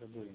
Забыл.